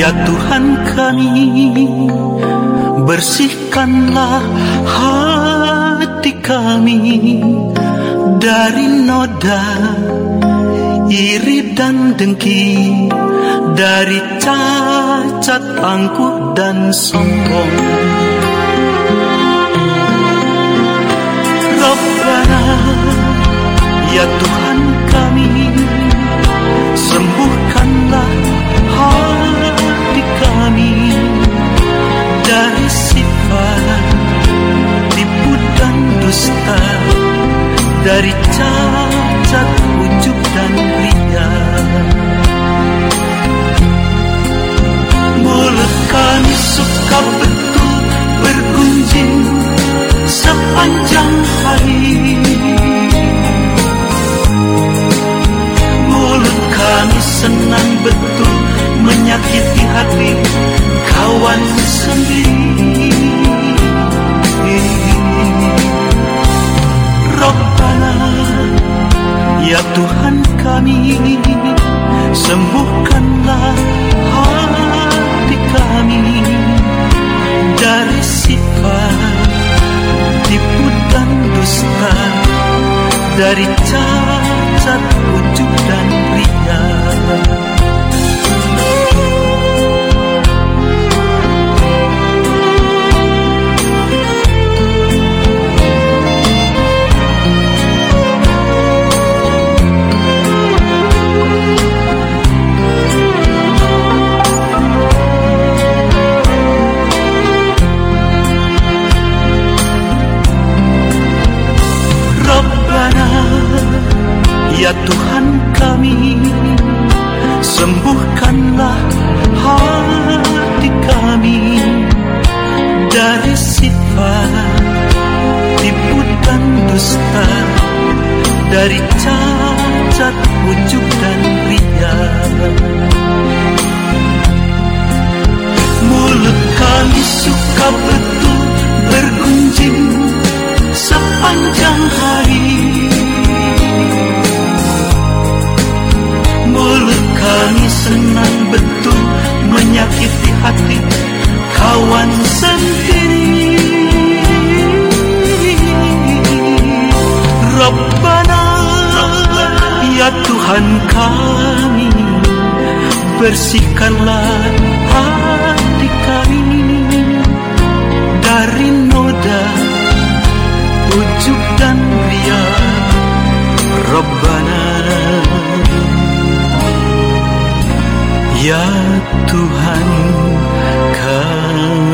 Ya Tuhan kami Bersihkanlah hati kami Dari noda iri dan dengki Dari cacat angkuh dan sombong Dari cacat ujub dan ria. Mulut kami suka betul bergunjing sepanjang hari. Mulut kami senang betul menyakiti hati kawan sendiri kami. Sembuhkanlah hati kami Dari sifat tipu dan dusta Dari cacat ujub dan ria Ya Tuhan kami Sembuhkanlah hati kami Dari sifat tipu dan dusta Dari cacat ujub dan ria hati kawan sendiri. Rabbana Ya Tuhan kami Bersihkanlah hati Ya Tuhan kami